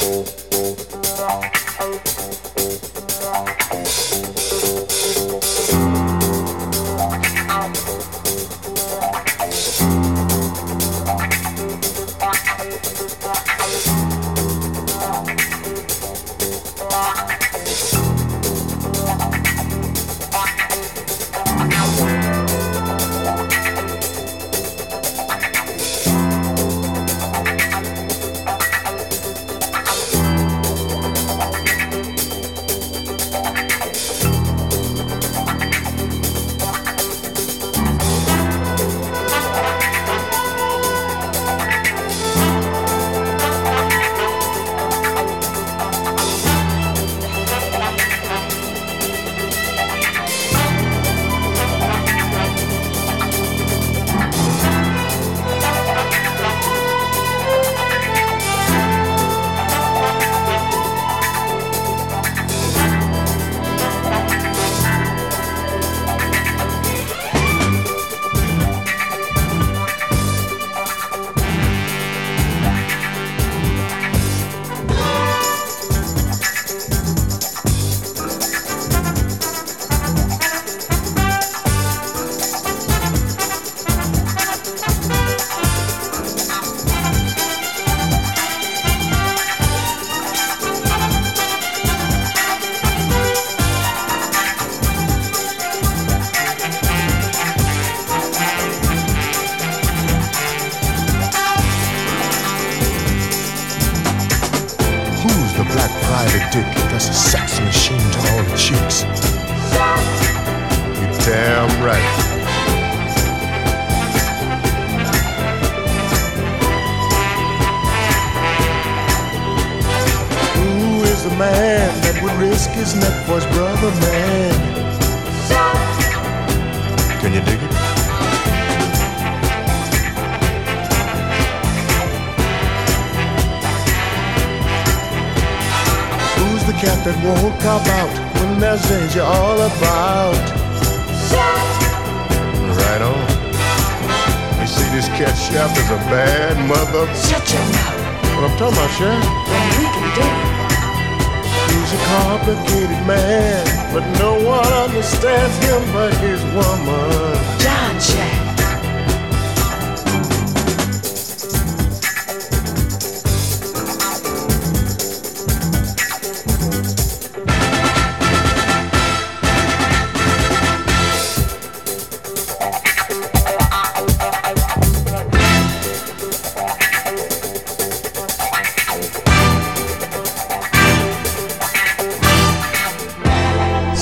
Thank you. Can you dig it? the cat that won't cop out when there's danger all about. Right on. You see, this cat Shaft is a bad mother. Shut your mouth. What I'm talking about, Shaft? Well, we can do it. He's a complicated man. But no one understands him but his woman.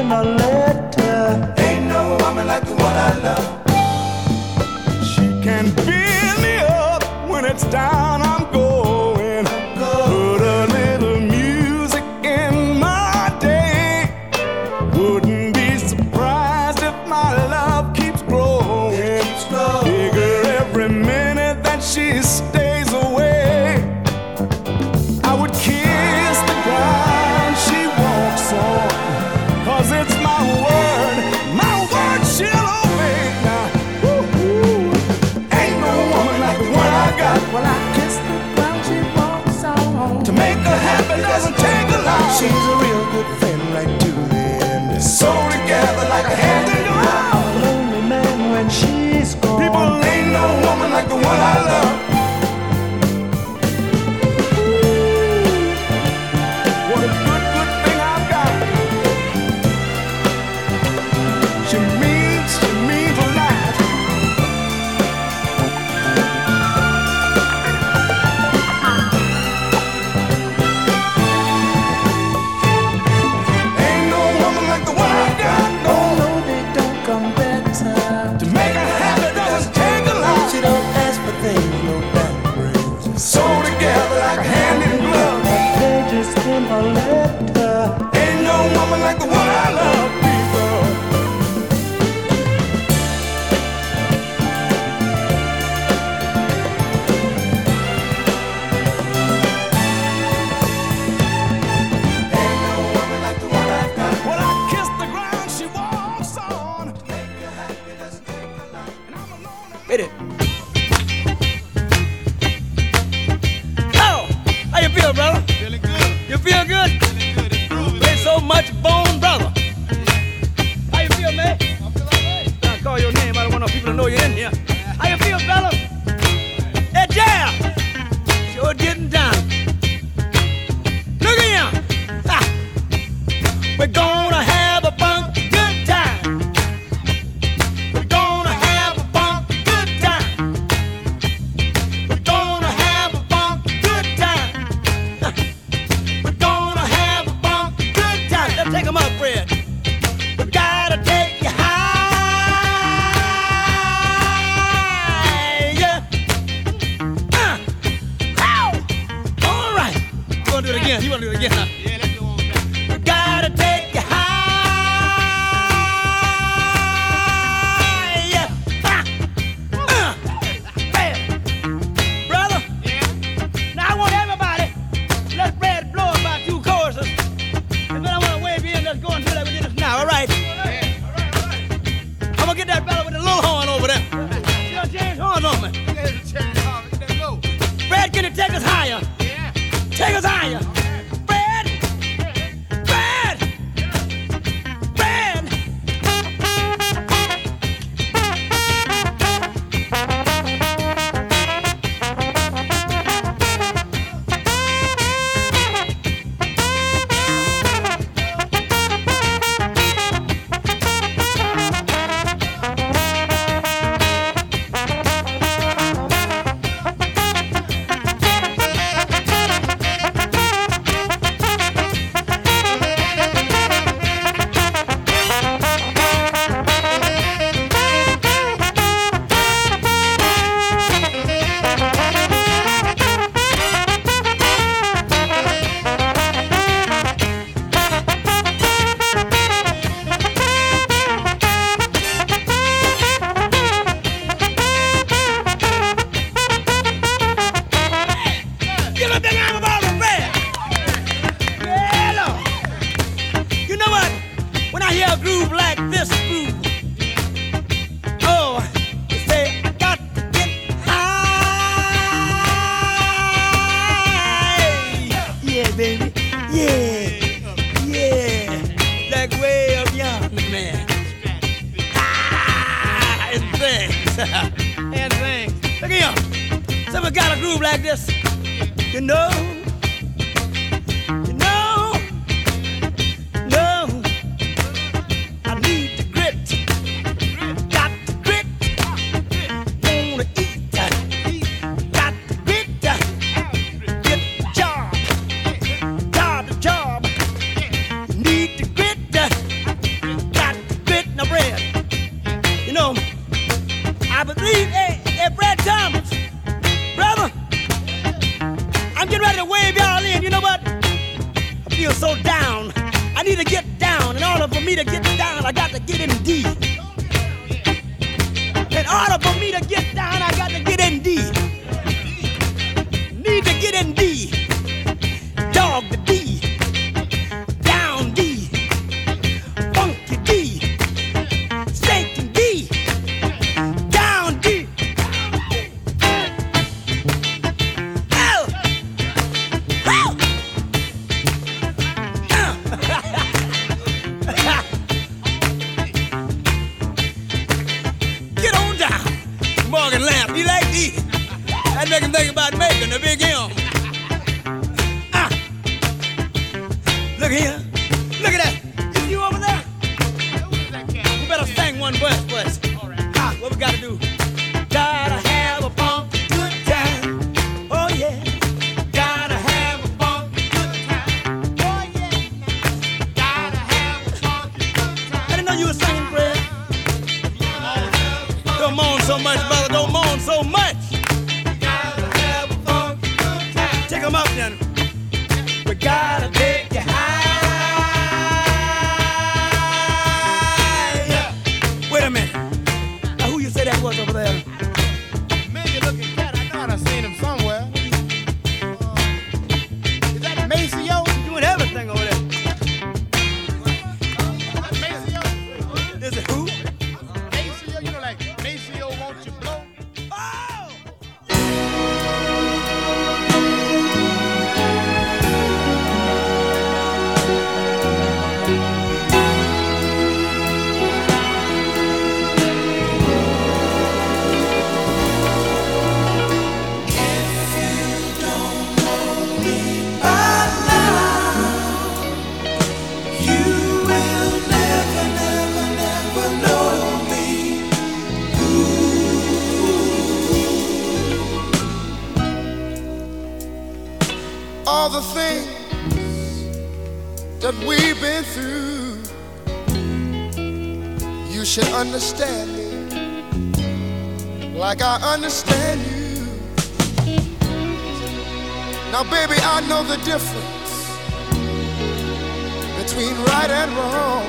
in a letter. Ain't no woman like the one I love. She can build me up when it's down. I'm going. she's a real good friend right to the end. So together like a hand in the mouth. A lonely man when she's gone. People ain't no woman like the one I love. woman like the one I love. and things. Look at him. Someone got a groove like this, you know. women. I know the difference between right and wrong.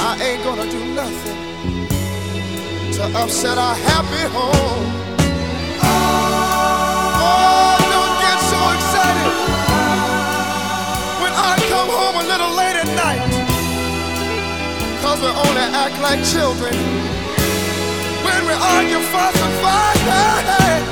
I ain't gonna do nothing to upset our happy home. Oh, don't get so excited when I come home a little late at night. Cause we only act like children when we argue, fuss, and fight.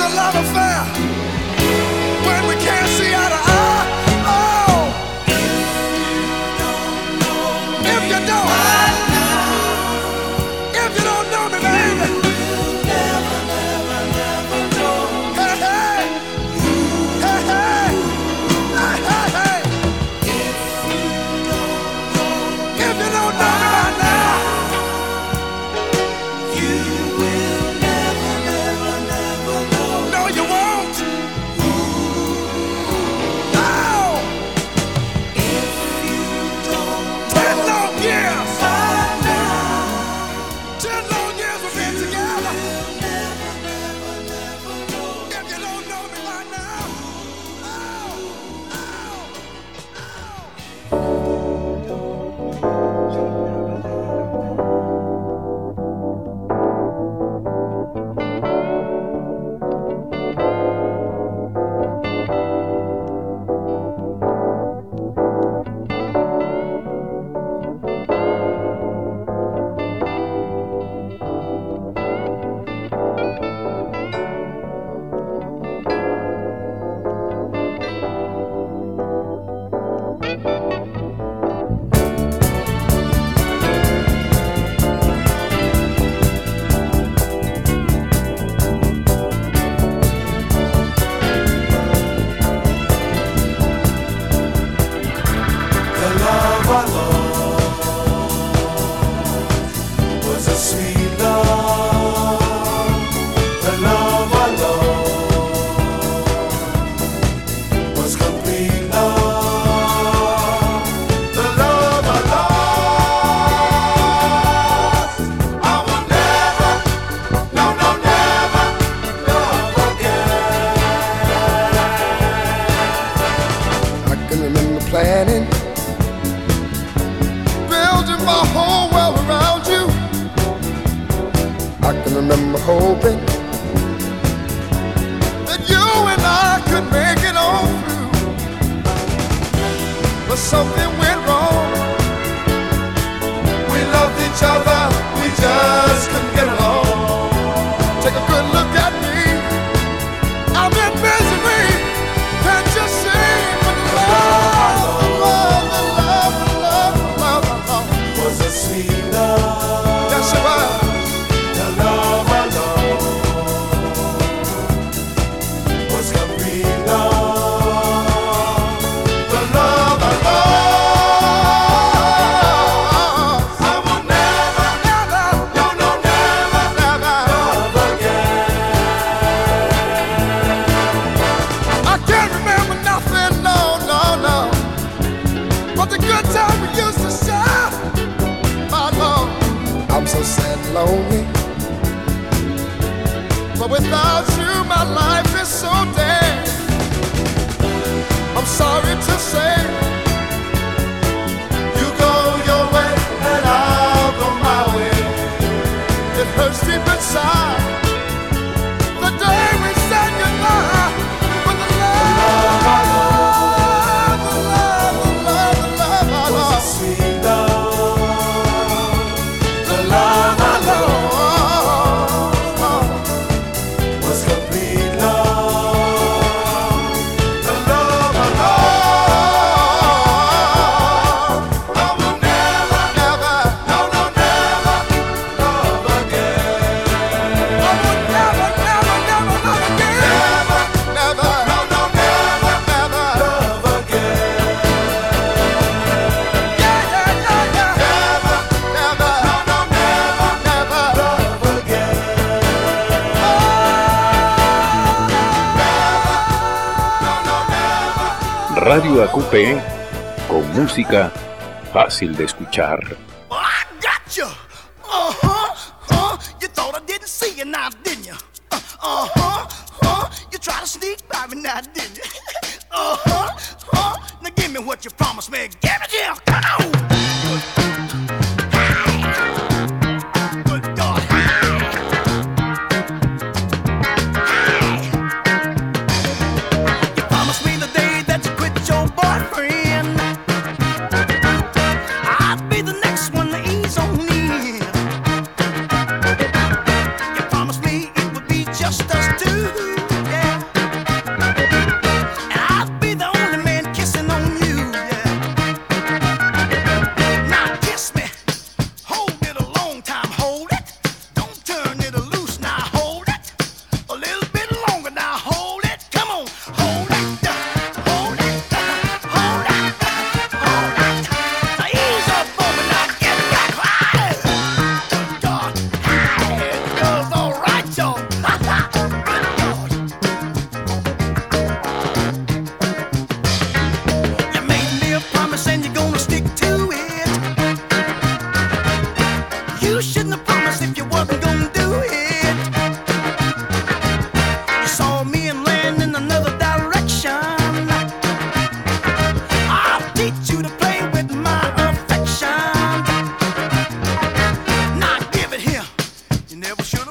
a love affair. Con música fácil de escuchar. never should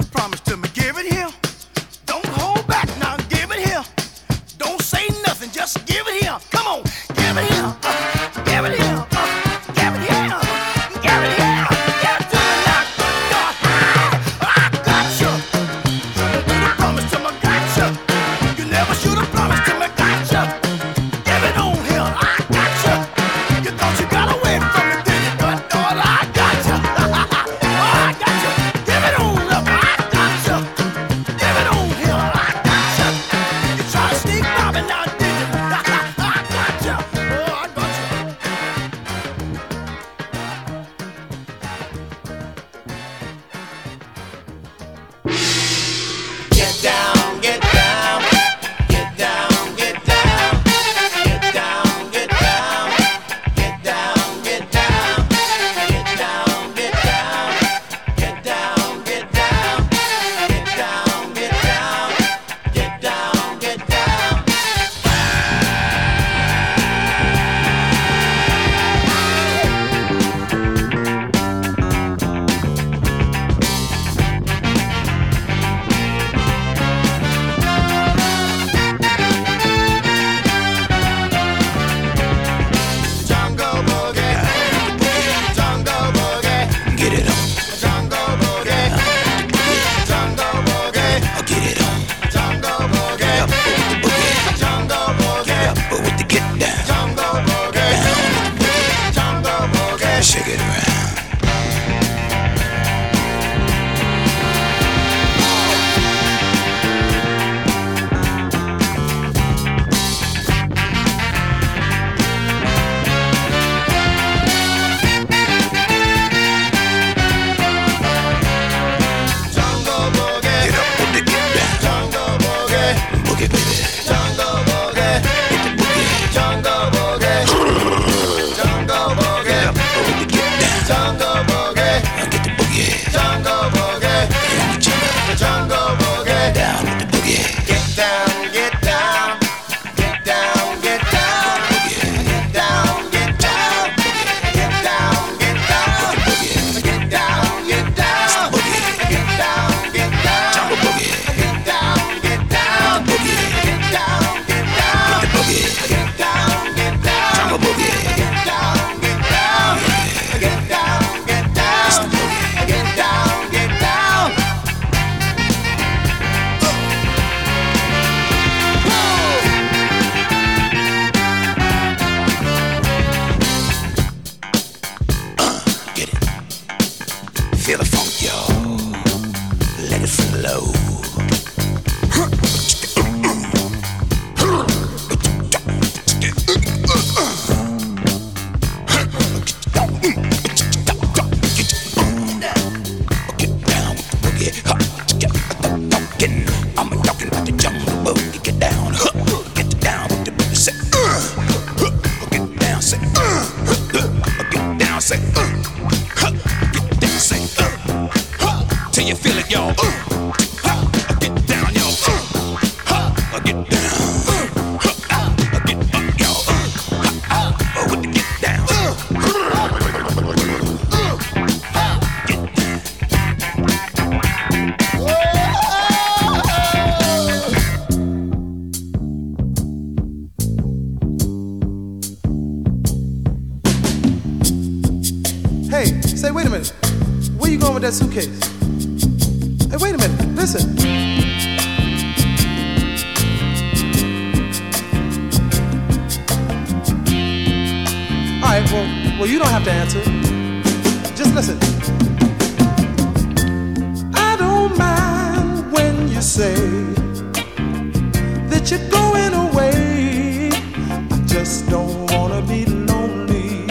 just don't wanna be lonely.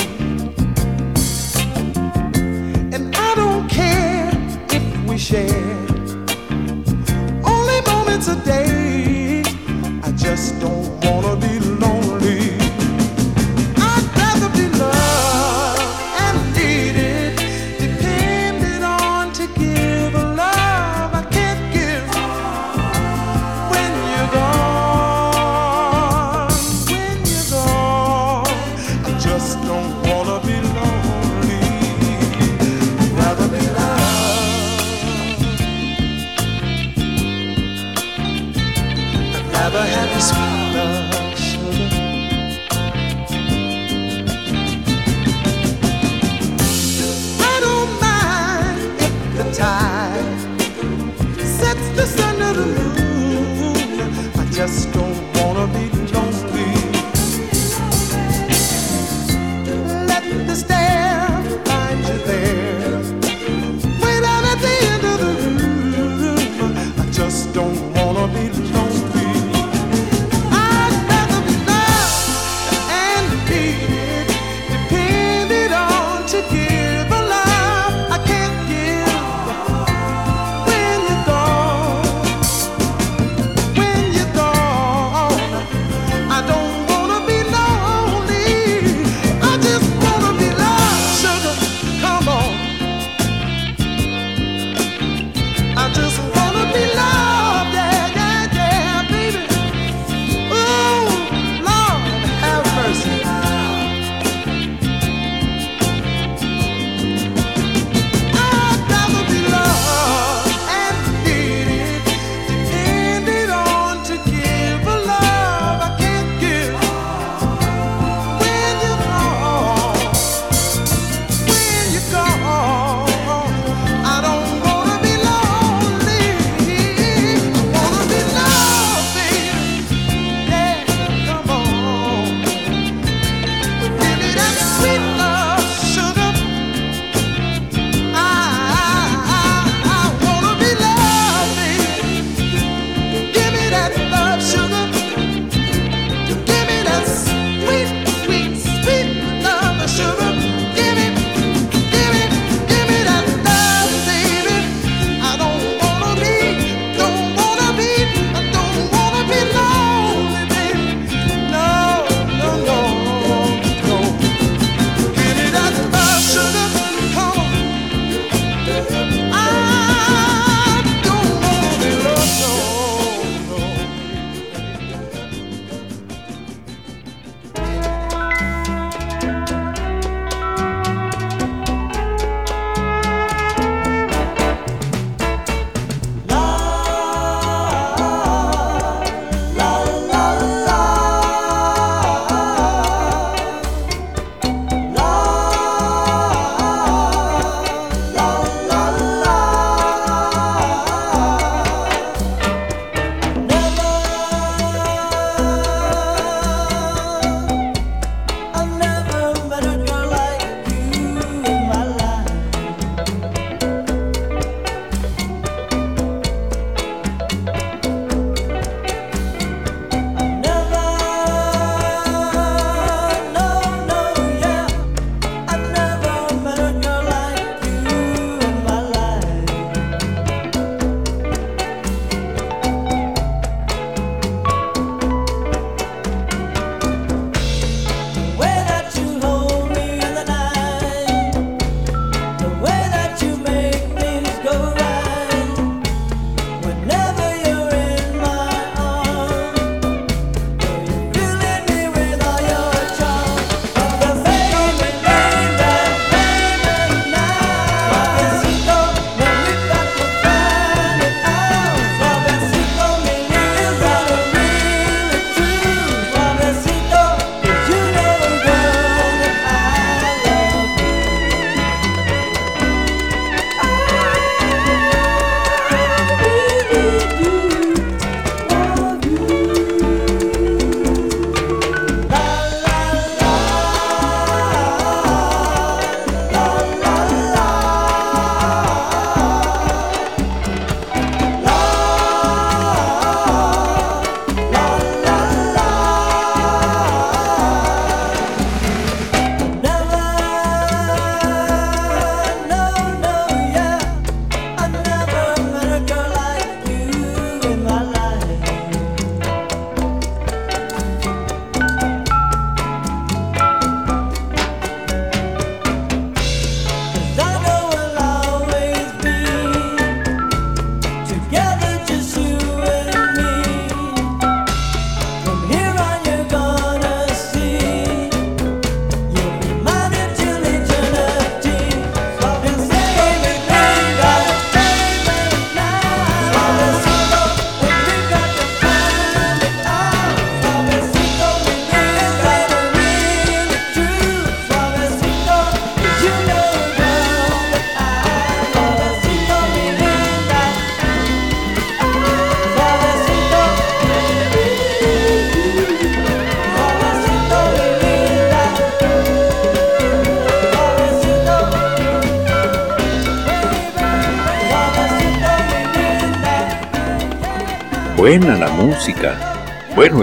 And I don't care if we share.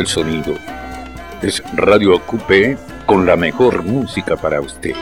Sonido. Es Radio Ocupe con la mejor música para usted.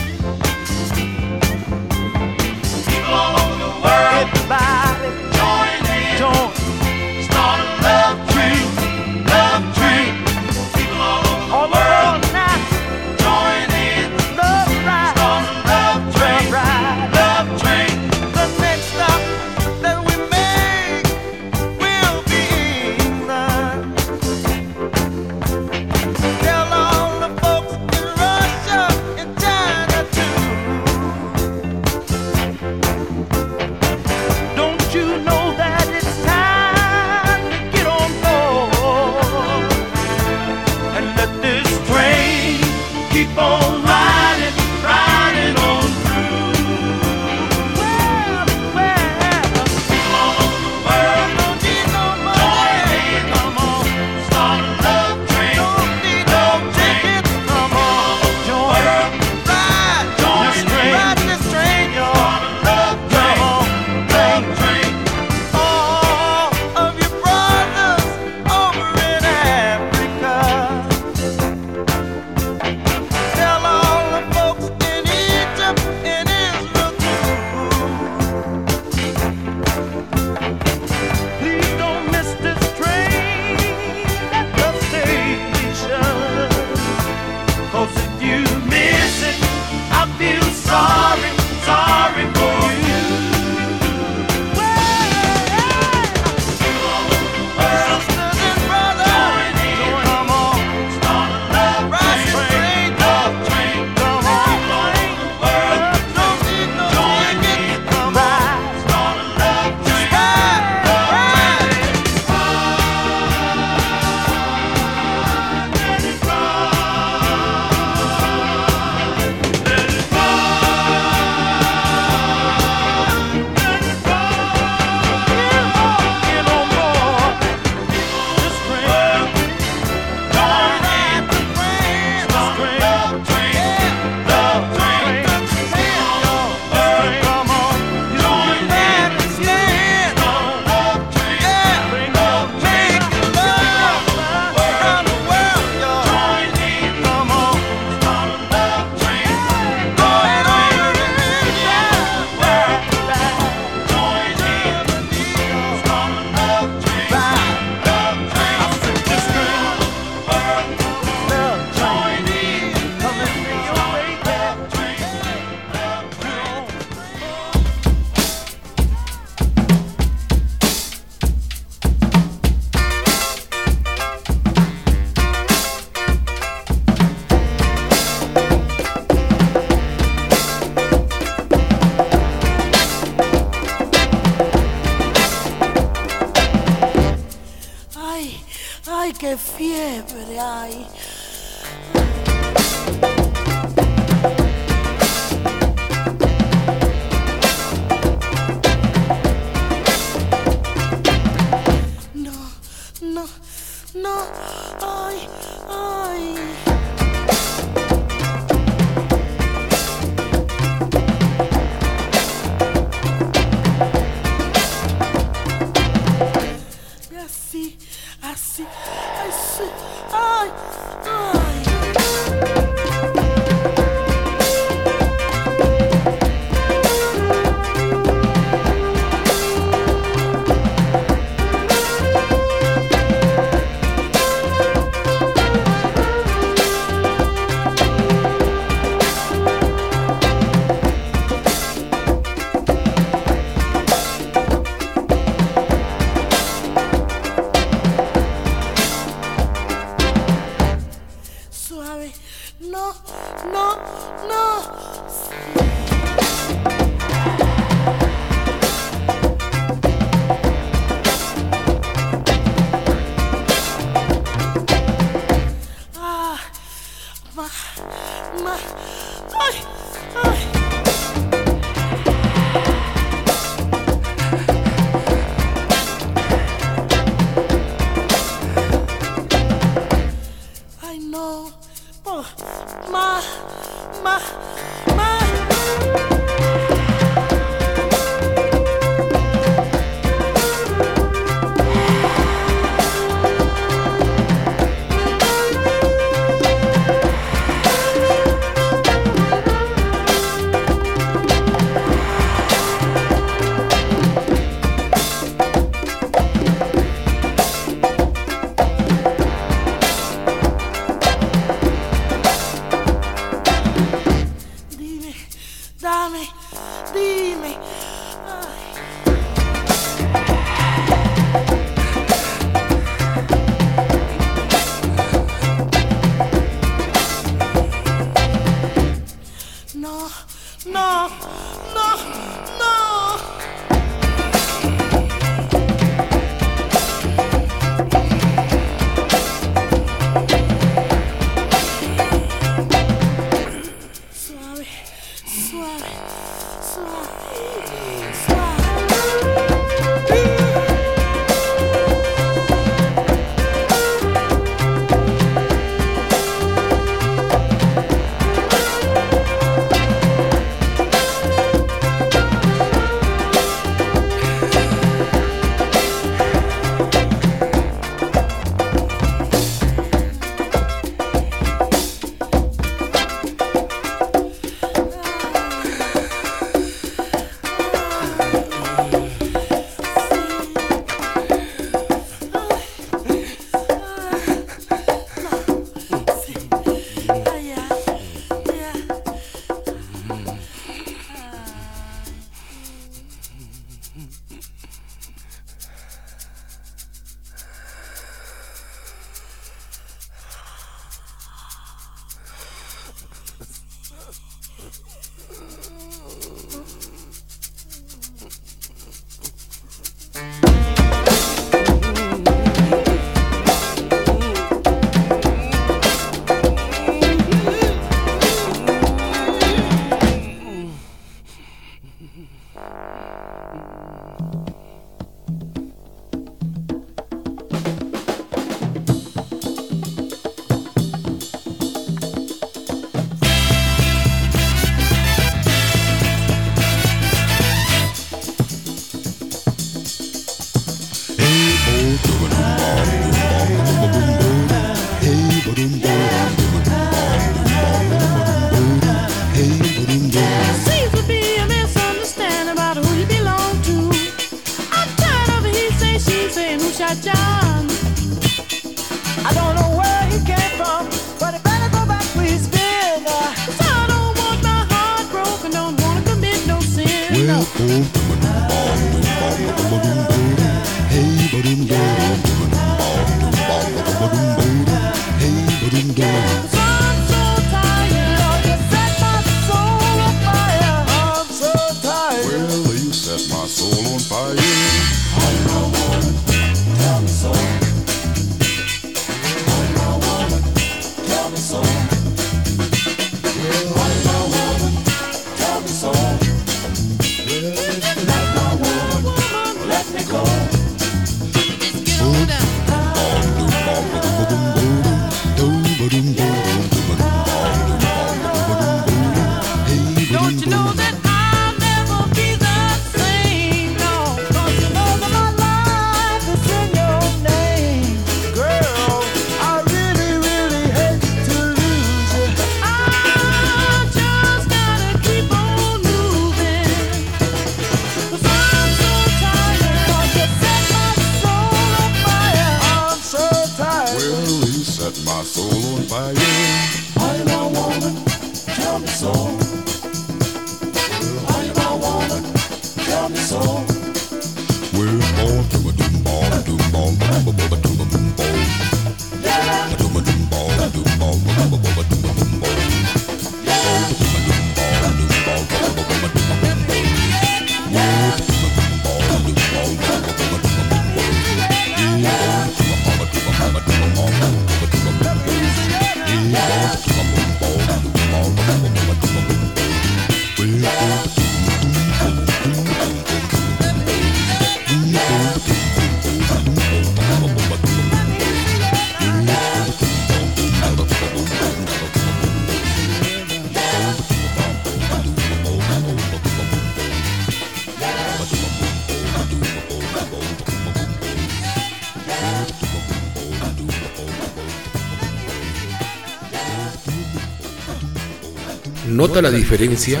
¿Nota la diferencia?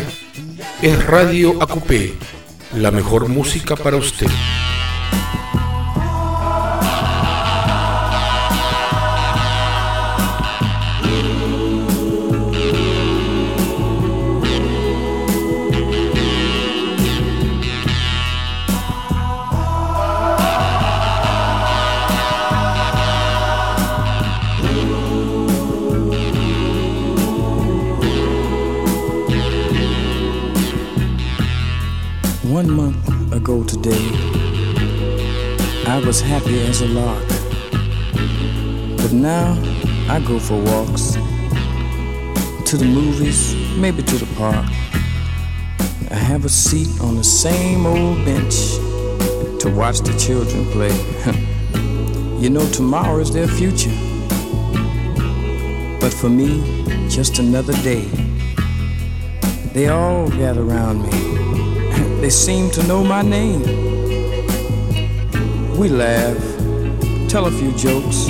Es Radio Acupé, la mejor música para usted. Happy as a lark. But now I go for walks to the movies, maybe to the park. I have a seat on the same old bench to watch the children play. you know, tomorrow is their future. But for me, just another day. They all gather around me. They seem to know my name. We laugh, tell a few jokes,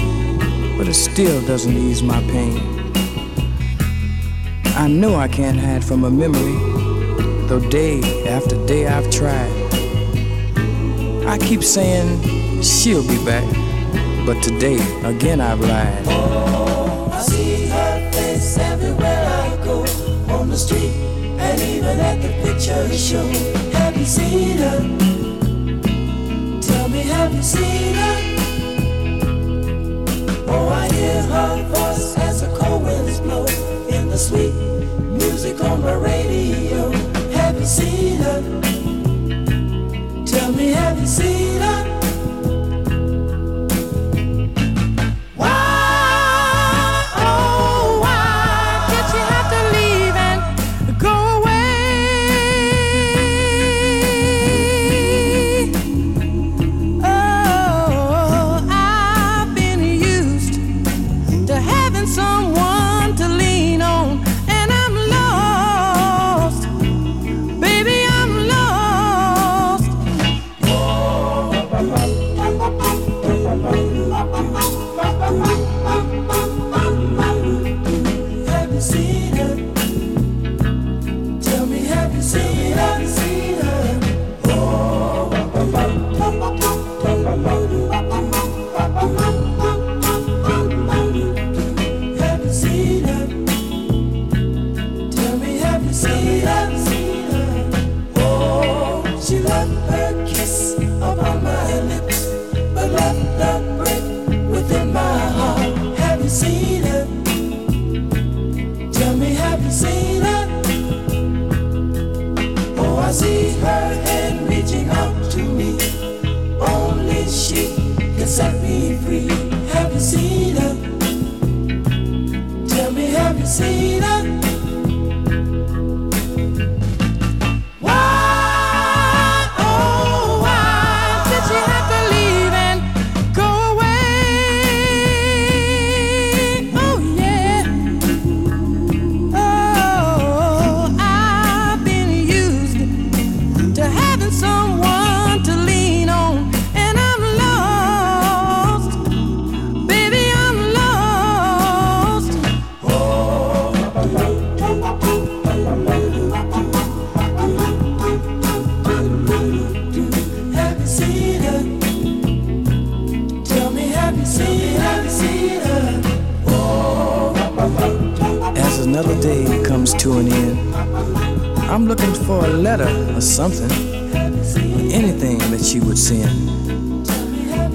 but it still doesn't ease my pain. I know I can't hide from a memory, though day after day I've tried. I keep saying she'll be back, but today again I've lied. Oh, I see her face everywhere I go on the street and even at the picture show. Have you seen her? Tell me, have you seen her? Hear her voice as the cold winds blow in the sweet music on the radio. Have you seen her? Tell me, have you seen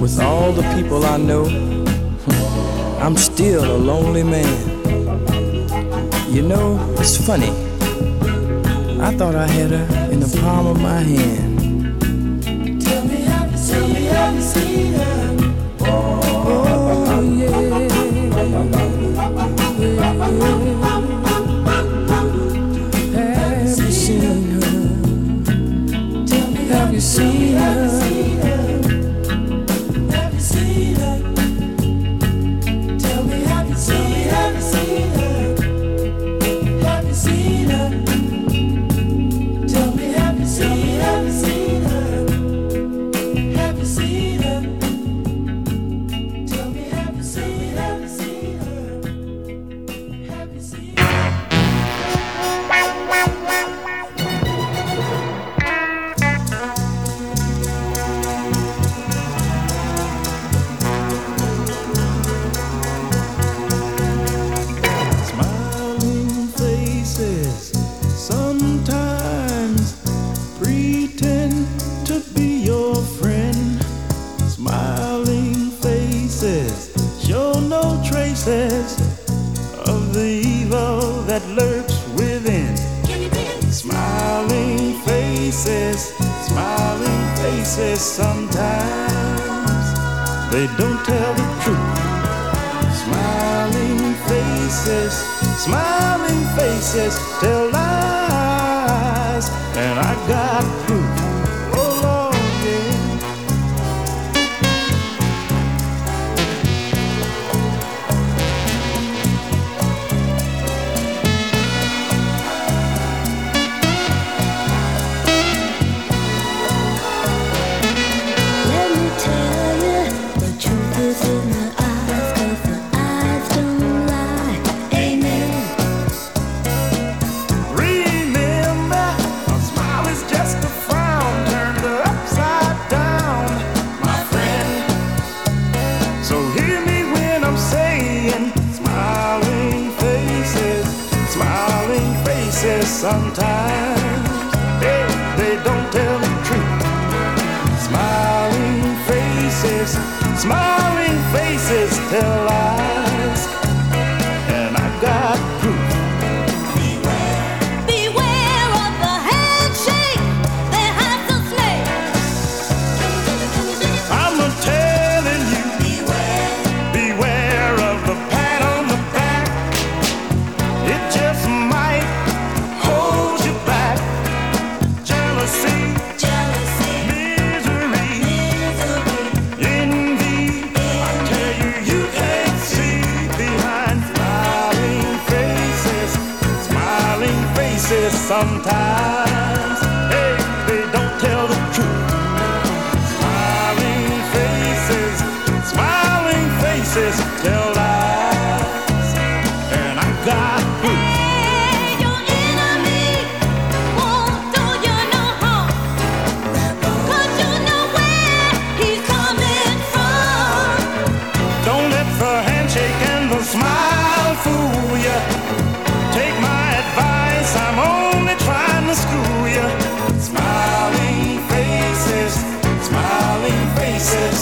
With all the people I know, I'm still a lonely man. You know, it's funny. I thought I had her in the palm of my hand. Tell me, how you, tell me, you her? Oh.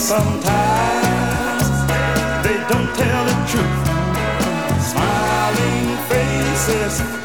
Sometimes they don't tell the truth. Smiling faces.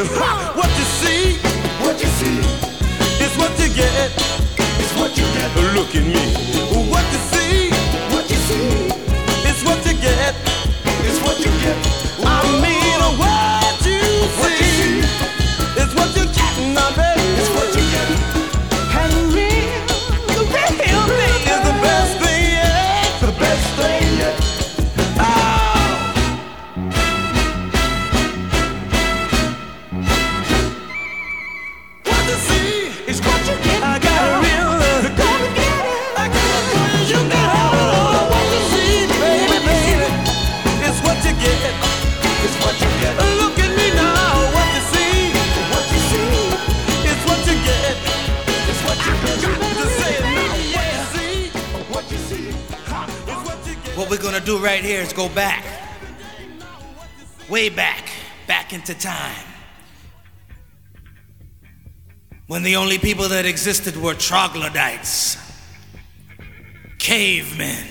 What you see, what you see, is what you get. Is what you get. Look at me. Go back. Way back. Back into time. When the only people that existed were troglodytes, cavemen,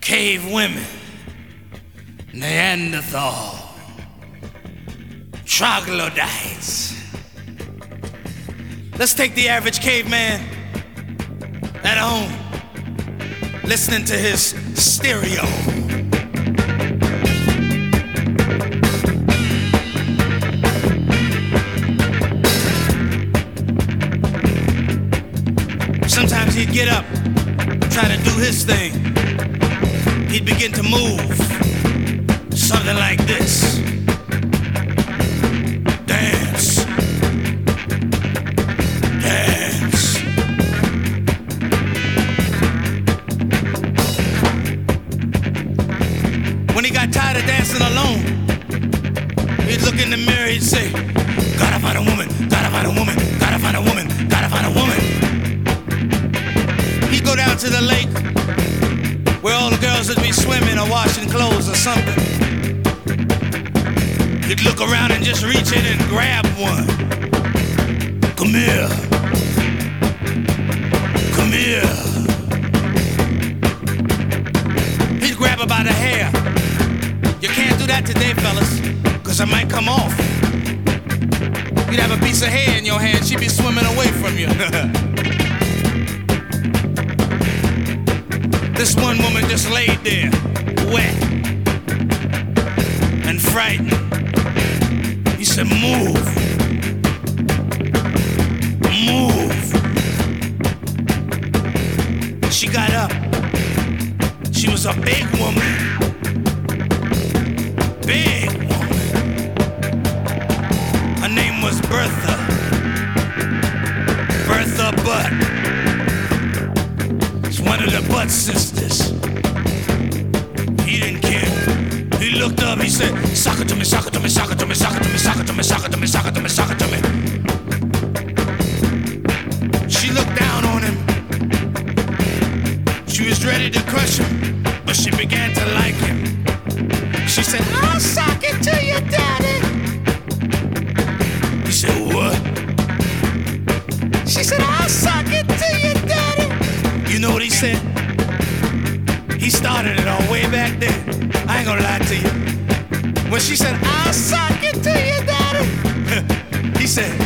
cave women, Neanderthal, troglodytes. Let's take the average caveman at home listening to his stereo. Sometimes he'd get up, try to do his thing. He'd begin to move. Something like this. He'd look around and just reach in and grab one. Come here. Come here. He'd grab her by the hair. You can't do that today, fellas, because it might come off. You'd have a piece of hair in your hand, she'd be swimming away from you. this one woman just laid there, wet and frightened. Move. Move. She got up. She was a big woman. Big woman. Her name was Bertha. Bertha Butt. It's one of the Butt sisters. Up, he said, Sock it to me, sock it to me, sock it to me, sock it to me, sock it to me, sock it to me, sock it to me, sock it to me. She looked down on him. She was ready to crush him, said,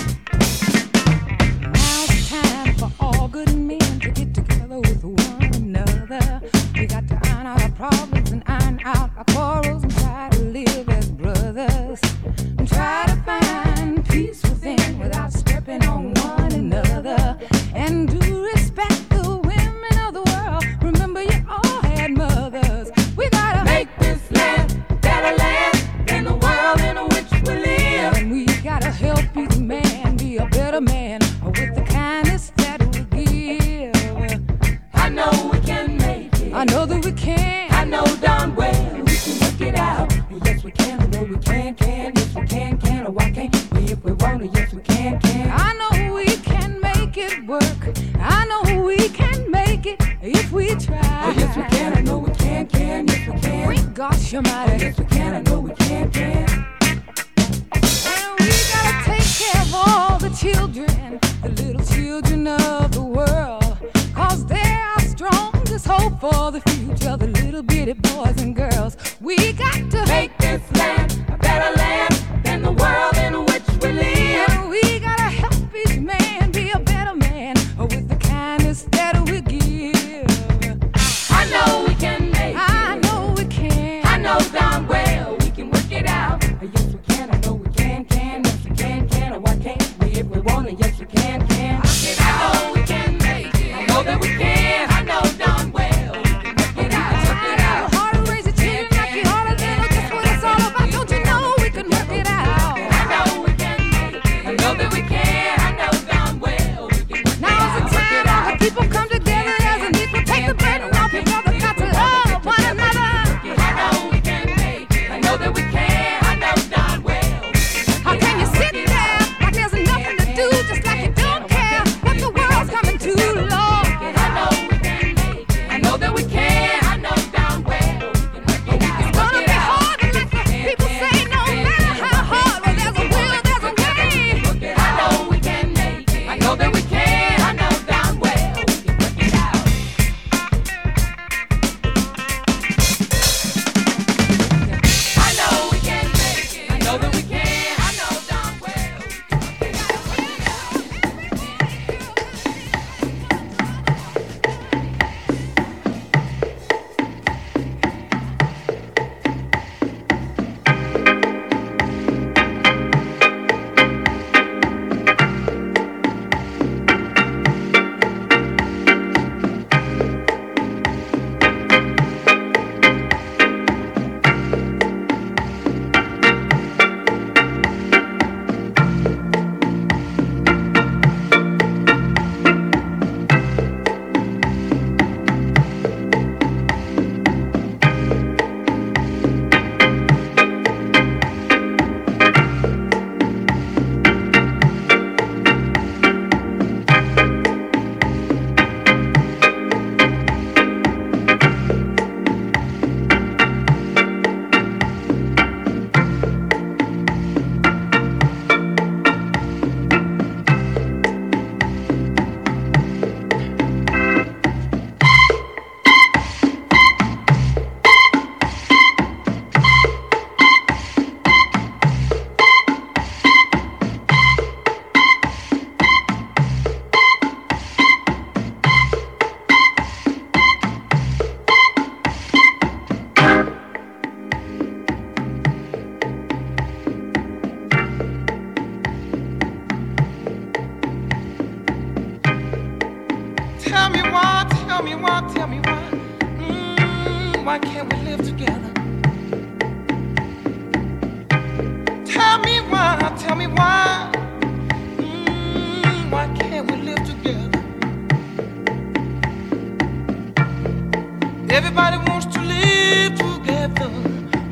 Everybody wants to live together.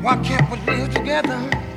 Why can't we live together?